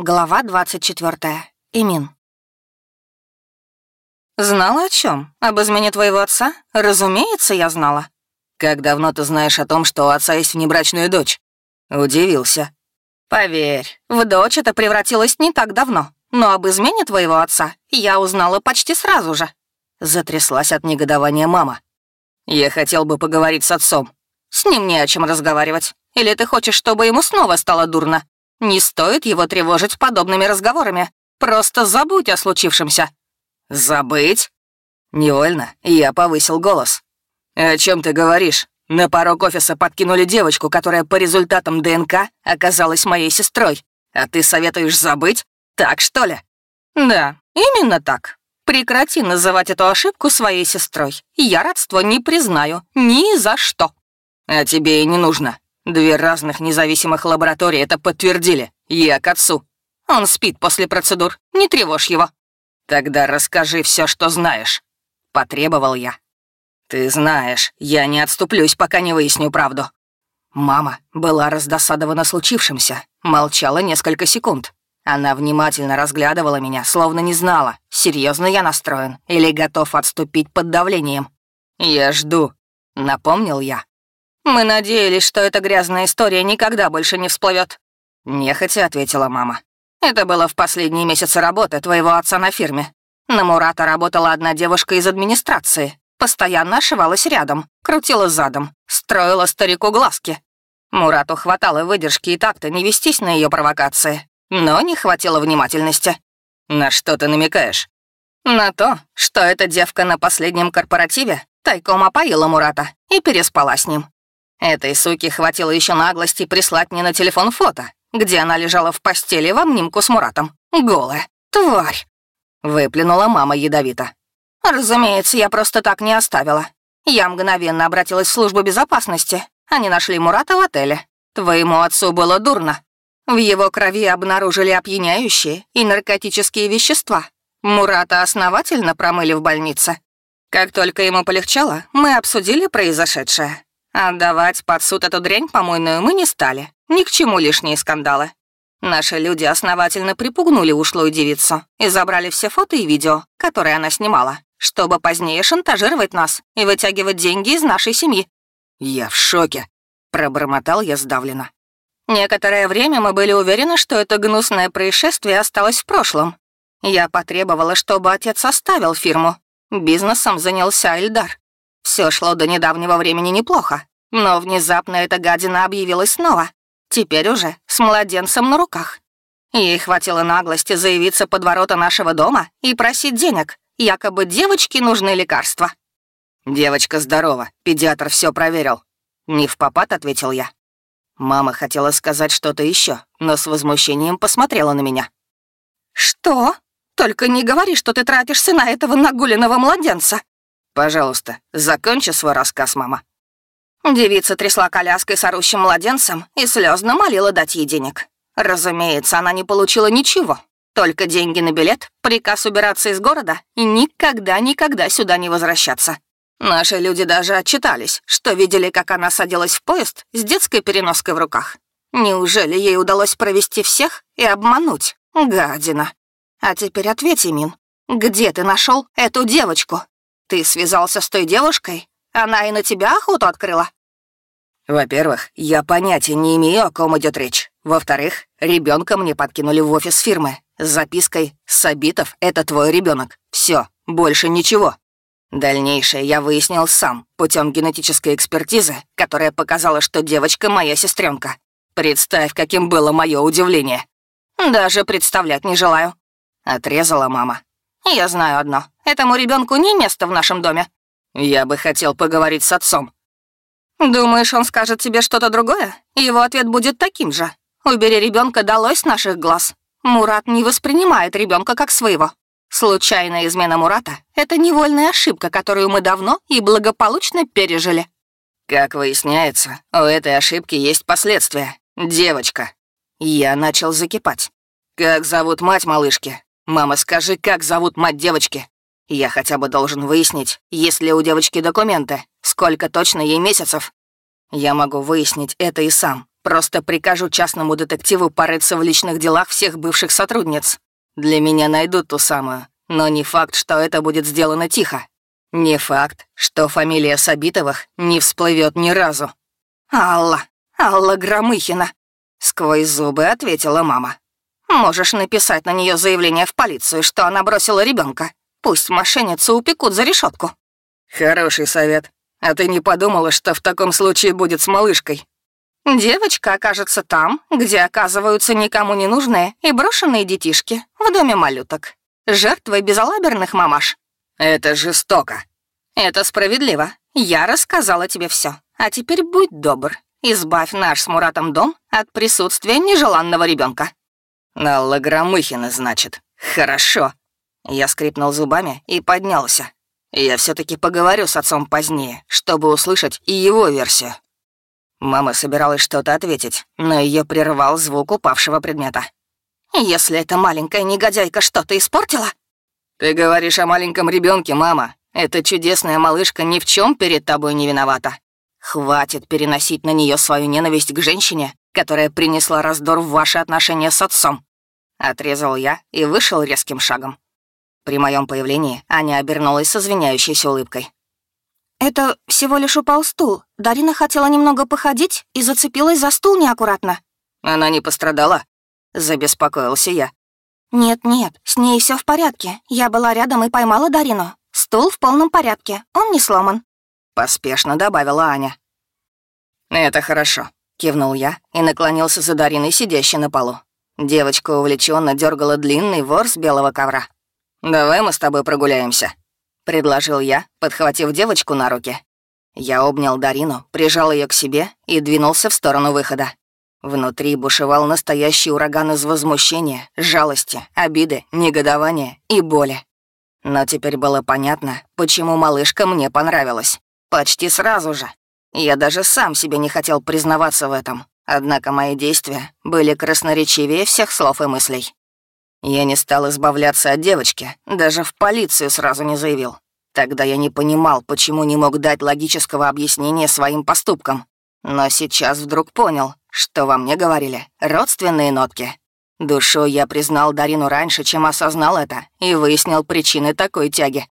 Глава 24. Имин. «Знала о чем? Об измене твоего отца? Разумеется, я знала». «Как давно ты знаешь о том, что у отца есть внебрачная дочь?» Удивился. «Поверь, в дочь это превратилось не так давно, но об измене твоего отца я узнала почти сразу же». Затряслась от негодования мама. «Я хотел бы поговорить с отцом». «С ним не о чем разговаривать. Или ты хочешь, чтобы ему снова стало дурно? Не стоит его тревожить подобными разговорами. Просто забудь о случившемся». «Забыть?» «Невольно, я повысил голос». «О чем ты говоришь? На порог офиса подкинули девочку, которая по результатам ДНК оказалась моей сестрой. А ты советуешь забыть? Так, что ли?» «Да, именно так. Прекрати называть эту ошибку своей сестрой. Я родство не признаю. Ни за что». «А тебе и не нужно. Две разных независимых лаборатории это подтвердили. Я к отцу. Он спит после процедур. Не тревожь его. Тогда расскажи все, что знаешь. Потребовал я. Ты знаешь, я не отступлюсь, пока не выясню правду. Мама была раздосадована случившимся, молчала несколько секунд. Она внимательно разглядывала меня, словно не знала, серьезно я настроен или готов отступить под давлением. «Я жду», — напомнил я. «Мы надеялись, что эта грязная история никогда больше не всплывет. Нехотя ответила мама. «Это было в последние месяцы работы твоего отца на фирме. На Мурата работала одна девушка из администрации. Постоянно ошивалась рядом, крутила задом, строила старику глазки. Мурату хватало выдержки и так-то не вестись на ее провокации, но не хватило внимательности. «На что ты намекаешь?» «На то, что эта девка на последнем корпоративе тайком опоила Мурата и переспала с ним. Этой суке хватило еще наглости прислать мне на телефон фото, где она лежала в постели в обнимку с Муратом. Голая. Тварь. Выплюнула мама ядовито. Разумеется, я просто так не оставила. Я мгновенно обратилась в службу безопасности. Они нашли Мурата в отеле. Твоему отцу было дурно. В его крови обнаружили опьяняющие и наркотические вещества. Мурата основательно промыли в больнице. Как только ему полегчало, мы обсудили произошедшее. Отдавать под суд эту дрянь помойную мы не стали. Ни к чему лишние скандалы. Наши люди основательно припугнули ушлую девицу и забрали все фото и видео, которые она снимала, чтобы позднее шантажировать нас и вытягивать деньги из нашей семьи. «Я в шоке», — пробормотал я сдавленно. Некоторое время мы были уверены, что это гнусное происшествие осталось в прошлом. Я потребовала, чтобы отец оставил фирму. Бизнесом занялся Эльдар. Все шло до недавнего времени неплохо, но внезапно эта гадина объявилась снова. Теперь уже с младенцем на руках. Ей хватило наглости заявиться под ворота нашего дома и просить денег. Якобы девочке нужны лекарства. «Девочка здорова, педиатр все проверил». «Не в попад», — ответил я. Мама хотела сказать что-то еще, но с возмущением посмотрела на меня. «Что? Только не говори, что ты тратишься на этого нагуленного младенца». «Пожалуйста, закончи свой рассказ, мама». Девица трясла коляской с орущим младенцем и слезно молила дать ей денег. Разумеется, она не получила ничего. Только деньги на билет, приказ убираться из города и никогда-никогда сюда не возвращаться. Наши люди даже отчитались, что видели, как она садилась в поезд с детской переноской в руках. Неужели ей удалось провести всех и обмануть? Гадина. А теперь ответь, Мин, где ты нашел эту девочку? Ты связался с той девушкой? Она и на тебя охоту открыла? Во-первых, я понятия не имею, о ком идет речь. Во-вторых, ребенка мне подкинули в офис фирмы с запиской «Сабитов — это твой ребенок. Все, больше ничего». Дальнейшее я выяснил сам путем генетической экспертизы, которая показала, что девочка моя сестренка. Представь, каким было мое удивление. Даже представлять не желаю. Отрезала мама. Я знаю одно. Этому ребенку не место в нашем доме. Я бы хотел поговорить с отцом. «Думаешь, он скажет тебе что-то другое? Его ответ будет таким же. Убери ребенка долой с наших глаз. Мурат не воспринимает ребенка как своего. Случайная измена Мурата — это невольная ошибка, которую мы давно и благополучно пережили». Как выясняется, у этой ошибки есть последствия. Девочка. Я начал закипать. Как зовут мать малышки? Мама, скажи, как зовут мать девочки? Я хотя бы должен выяснить, есть ли у девочки документы, сколько точно ей месяцев. Я могу выяснить это и сам, Просто прикажу частному детективу порыться в личных делах всех бывших сотрудниц. Для меня найдут ту самую, но не факт, что это будет сделано тихо. Не факт, что фамилия Сабитовых не всплывет ни разу. «Алла, Алла Громыхина», — сквозь зубы ответила мама. «Можешь написать на нее заявление в полицию, что она бросила ребенка. Пусть мошенницу упекут за решетку. «Хороший совет. А ты не подумала, что в таком случае будет с малышкой?» «Девочка окажется там, где оказываются никому не нужные и брошенные детишки, в доме малюток. Жертвой безалаберных мамаш». «Это жестоко». «Это справедливо. Я рассказала тебе все. А теперь будь добр, избавь наш с Муратом дом от присутствия нежеланного ребенка. «Алла Громыхина, значит. Хорошо». Я скрипнул зубами и поднялся. Я все таки поговорю с отцом позднее, чтобы услышать и его версию. Мама собиралась что-то ответить, но ее прервал звук упавшего предмета. «Если эта маленькая негодяйка что-то испортила?» «Ты говоришь о маленьком ребенке, мама. Эта чудесная малышка ни в чем перед тобой не виновата. Хватит переносить на нее свою ненависть к женщине, которая принесла раздор в ваши отношения с отцом». Отрезал я и вышел резким шагом. При моем появлении Аня обернулась с извиняющейся улыбкой. «Это всего лишь упал стул. Дарина хотела немного походить и зацепилась за стул неаккуратно». «Она не пострадала?» — забеспокоился я. «Нет-нет, с ней все в порядке. Я была рядом и поймала Дарину. Стул в полном порядке, он не сломан». Поспешно добавила Аня. «Это хорошо», — кивнул я и наклонился за Дариной, сидящей на полу. Девочка увлеченно дергала длинный ворс белого ковра. «Давай мы с тобой прогуляемся», — предложил я, подхватив девочку на руки. Я обнял Дарину, прижал ее к себе и двинулся в сторону выхода. Внутри бушевал настоящий ураган из возмущения, жалости, обиды, негодования и боли. Но теперь было понятно, почему малышка мне понравилась. Почти сразу же. Я даже сам себе не хотел признаваться в этом. Однако мои действия были красноречивее всех слов и мыслей. Я не стал избавляться от девочки, даже в полицию сразу не заявил. Тогда я не понимал, почему не мог дать логического объяснения своим поступкам. Но сейчас вдруг понял, что во мне говорили родственные нотки. Душой я признал Дарину раньше, чем осознал это, и выяснил причины такой тяги.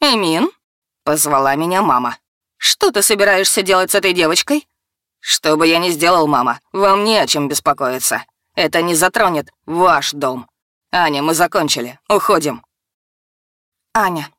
«Эмин?» — позвала меня мама. «Что ты собираешься делать с этой девочкой?» «Что бы я ни сделал, мама, вам не о чем беспокоиться. Это не затронет ваш дом. Аня, мы закончили. Уходим». Аня.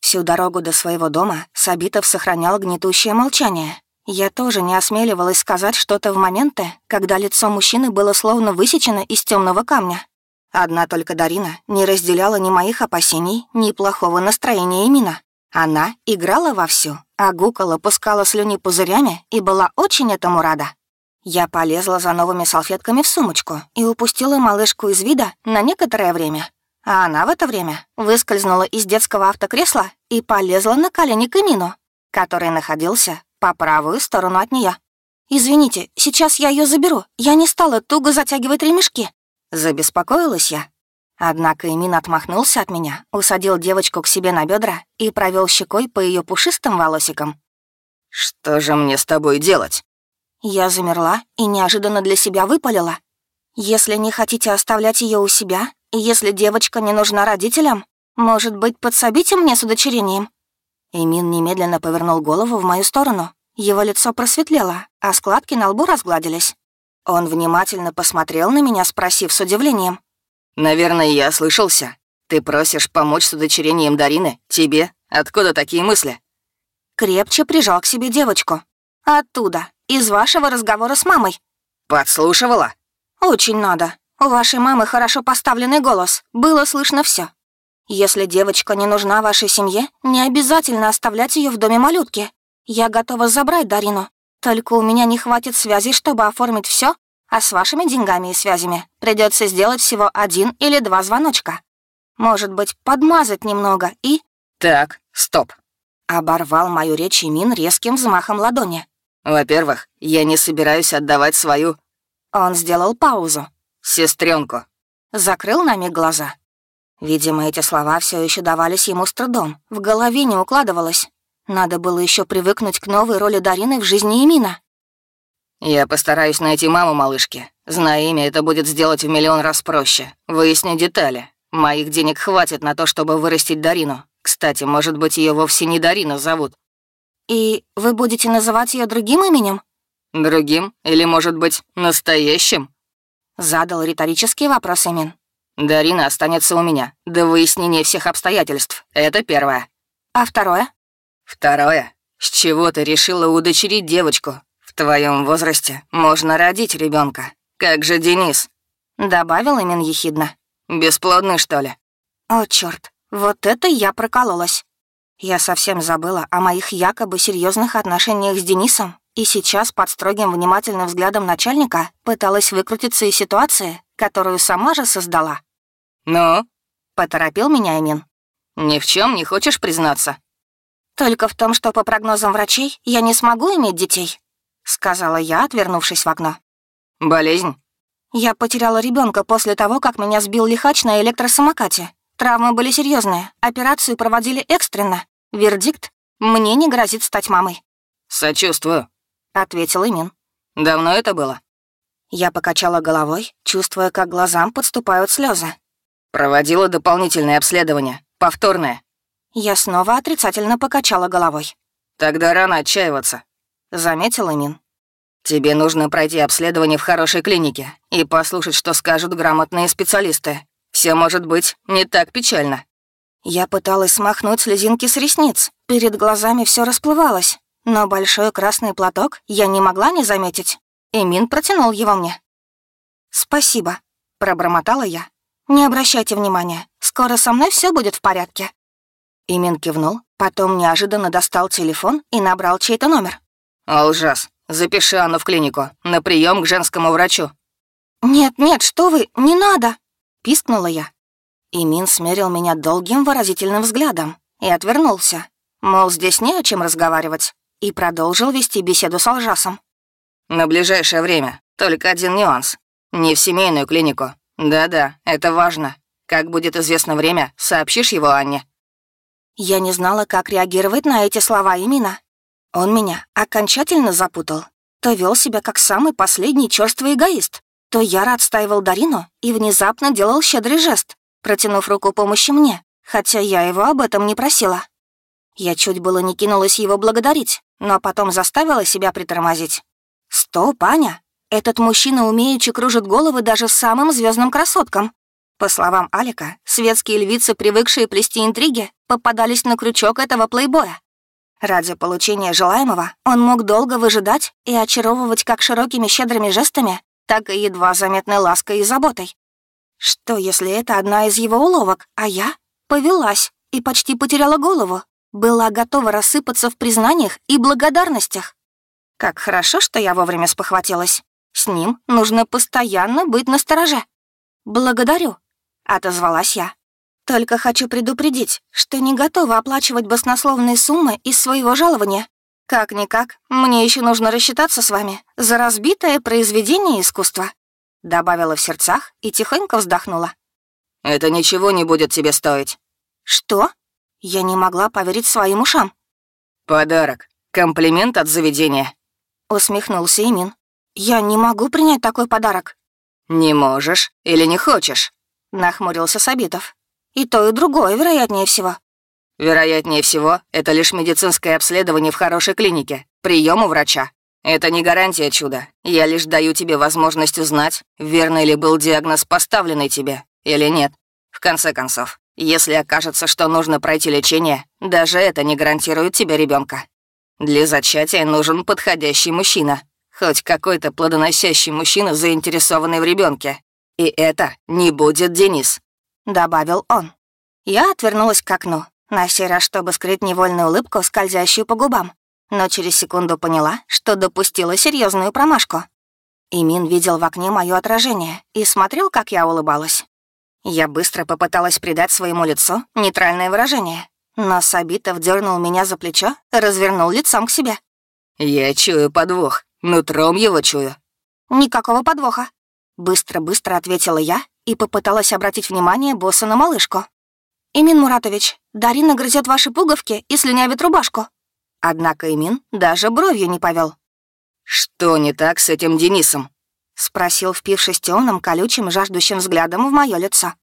Всю дорогу до своего дома Сабитов сохранял гнетущее молчание. Я тоже не осмеливалась сказать что-то в моменты, когда лицо мужчины было словно высечено из темного камня. Одна только Дарина не разделяла ни моих опасений, ни плохого настроения Имина. Она играла вовсю, а гукала, пускала слюни пузырями и была очень этому рада. Я полезла за новыми салфетками в сумочку и упустила малышку из вида на некоторое время. А она в это время выскользнула из детского автокресла и полезла на колени к Эмину, который находился по правую сторону от нее. «Извините, сейчас я ее заберу. Я не стала туго затягивать ремешки». Забеспокоилась я. Однако Эмин отмахнулся от меня, усадил девочку к себе на бедра и провел щекой по ее пушистым волосикам. «Что же мне с тобой делать?» Я замерла и неожиданно для себя выпалила. «Если не хотите оставлять ее у себя, и если девочка не нужна родителям, может быть, подсобите мне с удочерением?» Эмин немедленно повернул голову в мою сторону. Его лицо просветлело, а складки на лбу разгладились. Он внимательно посмотрел на меня, спросив с удивлением. «Наверное, я слышался. Ты просишь помочь с удочерением Дарины? Тебе? Откуда такие мысли?» Крепче прижал к себе девочку. «Оттуда, из вашего разговора с мамой». «Подслушивала?» «Очень надо. У вашей мамы хорошо поставленный голос. Было слышно все. Если девочка не нужна вашей семье, не обязательно оставлять ее в доме малютки. Я готова забрать Дарину. Только у меня не хватит связей, чтобы оформить все, а с вашими деньгами и связями придется сделать всего один или два звоночка. Может быть, подмазать немного и...» «Так, стоп». Оборвал мою речь Имин резким взмахом ладони. Во-первых, я не собираюсь отдавать свою... Он сделал паузу. Сестренку. Закрыл на миг глаза. Видимо, эти слова все еще давались ему с трудом. В голове не укладывалось. Надо было еще привыкнуть к новой роли Дарины в жизни Эмина. «Я постараюсь найти маму малышки. Зная имя, это будет сделать в миллион раз проще. Выясню детали. Моих денег хватит на то, чтобы вырастить Дарину. Кстати, может быть, ее вовсе не Дарина зовут». «И вы будете называть ее другим именем?» «Другим? Или, может быть, настоящим?» Задал риторический вопрос Эмин. «Дарина останется у меня до выяснения всех обстоятельств. Это первое». «А второе?» «Второе. С чего ты решила удочерить девочку? В твоем возрасте можно родить ребенка. Как же Денис?» Добавил Эмин ехидно. «Бесплодный, что ли?» «О, черт, вот это я прокололась. Я совсем забыла о моих якобы серьезных отношениях с Денисом и сейчас под строгим внимательным взглядом начальника пыталась выкрутиться из ситуации, которую сама же создала. «Ну?» — поторопил меня Эмин. «Ни в чем не хочешь признаться?» «Только в том, что по прогнозам врачей я не смогу иметь детей», — сказала я, отвернувшись в окно. «Болезнь?» «Я потеряла ребенка после того, как меня сбил лихач на электросамокате. Травмы были серьезные, операцию проводили экстренно. Вердикт — мне не грозит стать мамой». «Сочувствую», — ответил Имин. «Давно это было?» Я покачала головой, чувствуя, как глазам подступают слезы. «Проводила дополнительное обследование. Повторное». Я снова отрицательно покачала головой. «Тогда рано отчаиваться», — заметил Имин. «Тебе нужно пройти обследование в хорошей клинике и послушать, что скажут грамотные специалисты. Все может быть не так печально». Я пыталась смахнуть слезинки с ресниц. Перед глазами все расплывалось. Но большой красный платок я не могла не заметить. Эмин протянул его мне. «Спасибо», — пробормотала я. «Не обращайте внимания, скоро со мной все будет в порядке». Эмин кивнул, потом неожиданно достал телефон и набрал чей-то номер. «Алжас, запиши Анну в клинику, на прием к женскому врачу». «Нет-нет, что вы, не надо!» — пискнула я. Эмин смерил меня долгим выразительным взглядом и отвернулся. Мол, здесь не о чем разговаривать и продолжил вести беседу с Алжасом. «На ближайшее время. Только один нюанс. Не в семейную клинику. Да-да, это важно. Как будет известно время, сообщишь его Анне». Я не знала, как реагировать на эти слова Имина. Он меня окончательно запутал. То вел себя как самый последний чёрствый эгоист, то яро отстаивал Дарину и внезапно делал щедрый жест, протянув руку помощи мне, хотя я его об этом не просила. Я чуть было не кинулась его благодарить, но потом заставила себя притормозить. «Стоп, Аня! Этот мужчина умеючи кружит головы даже самым звездным красоткам». По словам Алика, светские львицы, привыкшие плести интриги, попадались на крючок этого плейбоя. Ради получения желаемого он мог долго выжидать и очаровывать как широкими щедрыми жестами, так и едва заметной лаской и заботой. Что, если это одна из его уловок, а я повелась и почти потеряла голову, была готова рассыпаться в признаниях и благодарностях. Как хорошо, что я вовремя спохватилась. С ним нужно постоянно быть настороже. «Благодарю», — отозвалась я. «Только хочу предупредить, что не готова оплачивать баснословные суммы из своего жалования. Как-никак, мне еще нужно рассчитаться с вами за разбитое произведение искусства», — добавила в сердцах и тихонько вздохнула. «Это ничего не будет тебе стоить». «Что?» Я не могла поверить своим ушам. «Подарок. Комплимент от заведения», — усмехнулся Имин. «Я не могу принять такой подарок». «Не можешь или не хочешь?» — нахмурился Сабитов. «И то, и другое, вероятнее всего». «Вероятнее всего, это лишь медицинское обследование в хорошей клинике, прием у врача. Это не гарантия чуда. Я лишь даю тебе возможность узнать, верный ли был диагноз, поставленный тебе, или нет. В конце концов, если окажется, что нужно пройти лечение, даже это не гарантирует тебе ребенка. Для зачатия нужен подходящий мужчина. Хоть какой-то плодоносящий мужчина, заинтересованный в ребенке. И это не будет Денис», — добавил он. Я отвернулась к окну, на сей раз, чтобы скрыть невольную улыбку, скользящую по губам. Но через секунду поняла, что допустила серьезную промашку. Имин видел в окне мое отражение и смотрел, как я улыбалась. Я быстро попыталась придать своему лицу нейтральное выражение, но Сабитов дернул меня за плечо, развернул лицом к себе. «Я чую подвох, нутром его чую». «Никакого подвоха», — быстро-быстро ответила я и попыталась обратить внимание босса на малышку. «Имин Муратович, Дарина грызет ваши пуговки и слюнявит рубашку». Однако Имин даже бровью не повел. «Что не так с этим Денисом?» — спросил, впившись темным, колючим, жаждущим взглядом в мое лицо.